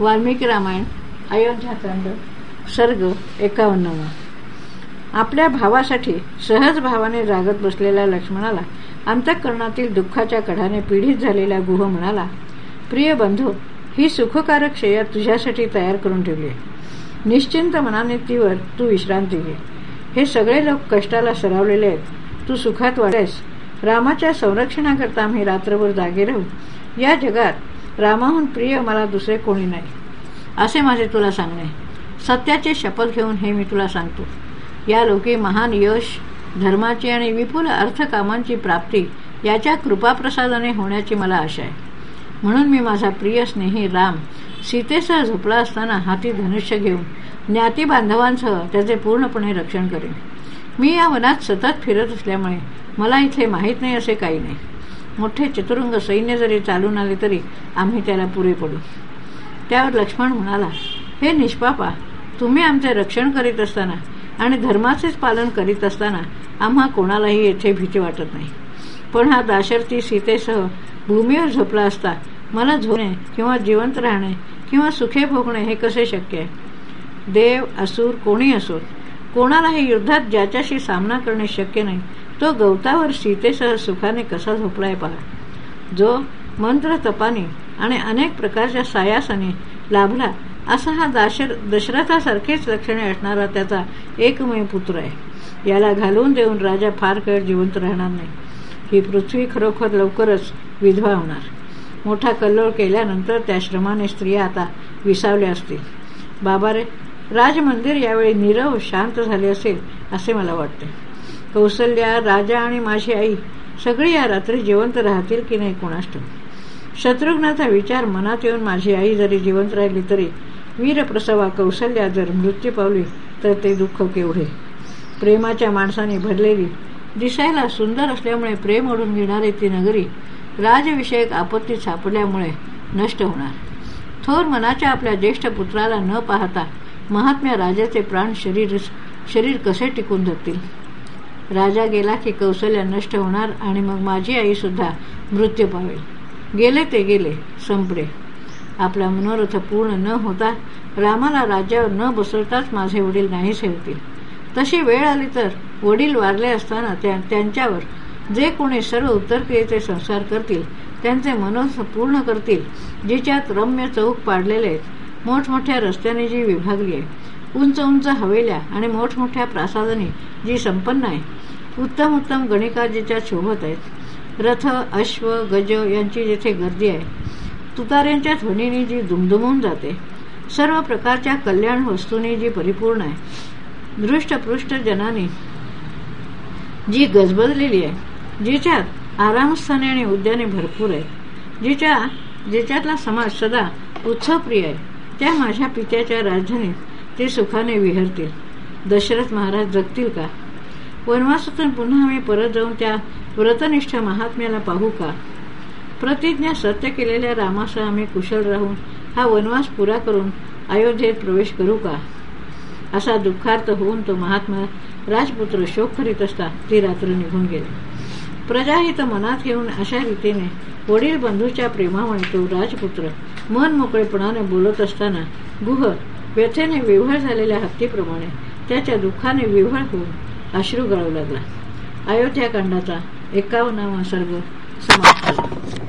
वाल्मिकी रामायण अयोध्याकांड सर्ग एकावन्नवा. आपल्या भावासाठी सहज भावाने जागत बसलेल्या लक्ष्मणाला अंतःकरणातील दुःखाच्या कढाने पीडित झालेला गुह म्हणाला प्रिय बंधू ही सुखकारक शय्या तुझ्यासाठी तयार करून ठेवली आहे. निश्चिंत मनाने तीवर तू विश्रांती घे. हे सगळे लोक कष्टाला सरावलेले आहेत. तू सुखात वाढेस. रामाच्या संरक्षणाकरता आम्ही रात्रभर जागे राहू. या जगात रामाहून प्रिय मला दुसरे कोणी नाही. असे माझे तुला सांगणे. सत्याचे शपथ घेऊन हे मी तुला सांगतो. या लोके महान यश धर्माची आणि विपुल अर्थकामांची प्राप्ती याच्या कृपाप्रसादाने होण्याची मला आशा आहे. म्हणून मी माझा प्रिय स्नेही राम सीतेसह झोपला असताना हाती धनुष्य घेऊन ज्ञाती बांधवांसह त्याचे पूर्णपणे रक्षण करेन. मी या वनात सतत फिरत असल्यामुळे मला इथे माहीत नाही असे काही नाही. मोठे चतुरंग सैन्य जरी चालून आले तरी आम्ही त्याला पुरे पडू. त्यावर लक्ष्मण म्हणाला हे निष्पापा तुम्ही आमचे रक्षण करीत असताना आणि धर्माचेच पालन करीत असताना आम्हा कोणालाही येथे भीती वाटत नाही. पण हा दाशरथी सीतेसह भूमीवर झोपला असता मला झोणे किंवा जिवंत राहणे किंवा सुखे भोगणे हे कसे शक्य आहे? देव असुर कोणी असो कोणालाही युद्धात ज्याच्याशी सामना करणे शक्य नाही तो गवतावर सीतेसह सुखाने कसा झोपलाय पहा. जो मंत्र तपाने आणि अनेक प्रकारच्या सायासाने लाभला असा हा दाशर दशरथासारखेच लक्षणे असणारा त्याचा एकमेव पुत्र आहे. याला घालवून देऊन राजा फार काळ जिवंत राहणार नाही. ही पृथ्वी खरोखर लवकरच विधवा होणार. मोठा कल्लोळ केल्यानंतर त्या श्रमाने स्त्रिया आता विसावल्या असतील. बाबा रे राजमंदिर यावेळी नीरव शांत झाले असेल असे मला वाटते. कौशल्या राजा आणि माझी आई सगळी या रात्री जिवंत राहतील की नाही कोणाष्ट शत्रुघ्नाचा विचार मनात येऊन माझी आई जरी जिवंत राहिली तरी वीरप्रसवा कौशल्या जर मृत्यू पावली तर ते दुःख केवढे. प्रेमाच्या माणसाने भरलेली दिसायला सुंदर असल्यामुळे प्रेम ओढून घेणारी ती नगरी राजविषयक आपत्ती सापडल्यामुळे नष्ट होणार. थोर मनाच्या आपल्या ज्येष्ठ पुत्राला न पाहता महात्म्या राजाचे प्राण शरीर शरीर कसे टिकून धरतील? राजा गेला की कौशल्य नष्ट होणार आणि मग माझी आई सुद्धा मृत्यू पावेल. गेले ते गेले संपले. आपला मनोरथ पूर्ण न होता रामाला राज्यावर न बसवताच माझे वडील नाहीसे होतील तशी वेळ आली तर वडील वारले असताना त्या त्यांच्यावर जे कोणी सर्व उत्तरक्रियेचे संसार करतील त्यांचे मनोरथ पूर्ण करतील जिच्यात रम्य चौक पाडलेले आहेत. मोठमोठ्या रस्त्याने जी विभागली आहे उंच उंच हवेल्या आणि मोठमोठ्या प्रासादाने जी संपन्न आहे उत्तम उत्तम गणिकाजीच्या शोभत आहेत. रथ अश्व गज यांची जेथे गर्दी आहे तुतार्यांच्या ध्वनीने जी दुमदुमून जाते सर्व प्रकारच्या कल्याण वस्तूंनी जी परिपूर्ण आहे दृष्टपृष्ट जनाने जी गजबजलेली आहे जिच्यात आरामस्थाने आणि उद्याने भरपूर आहेत जिच्या जिच्यातला समाज सदा उत्सवप्रिय आहे. त्या माझ्या पित्याच्या राजधानीत ते सुखाने विहरतील. दशरथ महाराज जगतील का? वनवासातून पुन्हा आम्ही परत जाऊन त्या व्रतनिष्ठ महात्म्याला पाहू का? प्रतिज्ञा सत्य केलेल्या रामासह आम्ही कुशल राहून हा वनवास पुरा करून अयोध्येत प्रवेश करू का? असा दुःखार्थ होऊन तो महात्मा राजपुत्र शोक करीत असता ती रात्र निघून गेली. प्रजाहित मनात घेऊन अशा रीतीने वडील बंधूच्या प्रेमामुळे तो राजपुत्र मन मोकळेपणाने बोलत असताना गुह व्यथेने विव्हळ झालेल्या हत्तीप्रमाणे त्याच्या दुःखाने विव्हळ होऊन अश्रू गळू लागला. अयोध्याकांडाचा एकावन्नावा सर्ग समाप्त झाला.